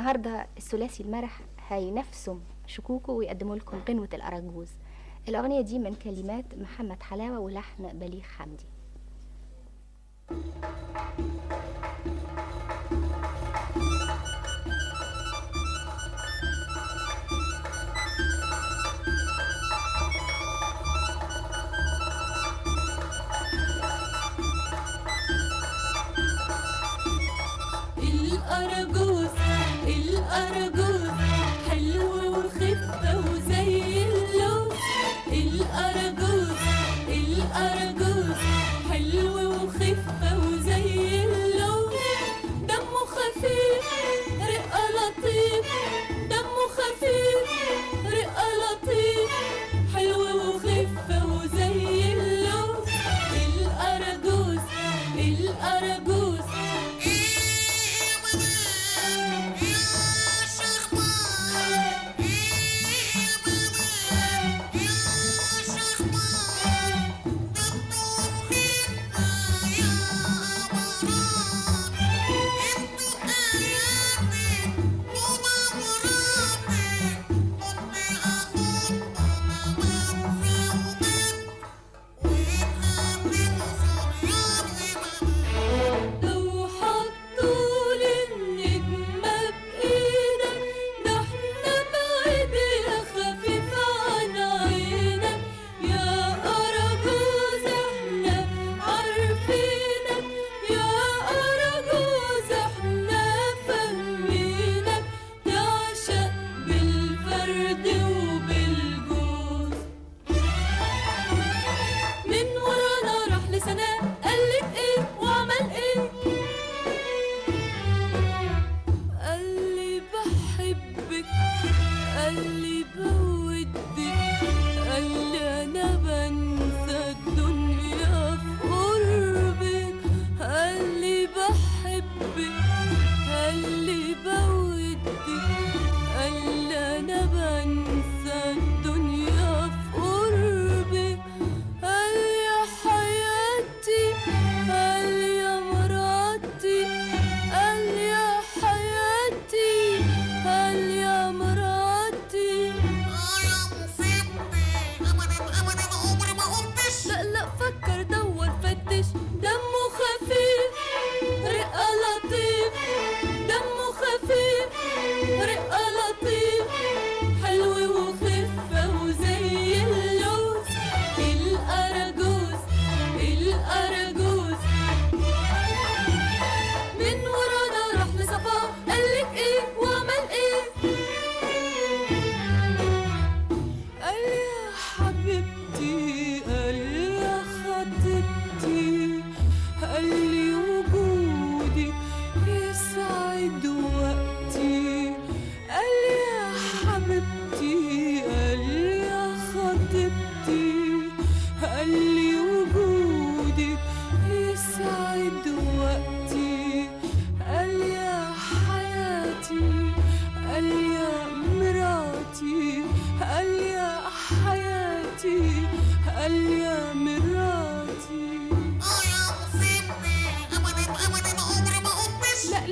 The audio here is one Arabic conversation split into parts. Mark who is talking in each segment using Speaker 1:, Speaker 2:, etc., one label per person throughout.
Speaker 1: النهاردة الثلاثي المرح هينفسوا شكوكه ويقدموا لكم قنوة الأراجوز. الأغنية دي من كلمات محمد حلاوة ولحن بليغ حمدي.
Speaker 2: argu believe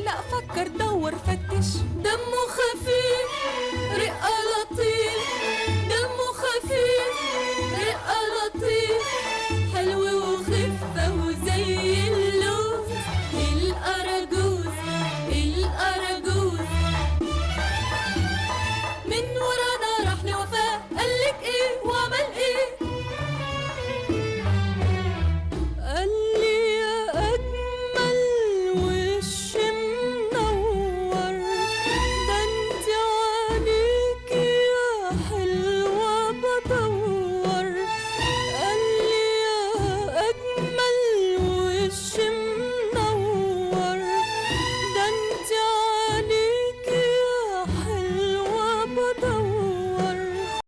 Speaker 2: لا فكر دور فتش. دمه خفيف رقة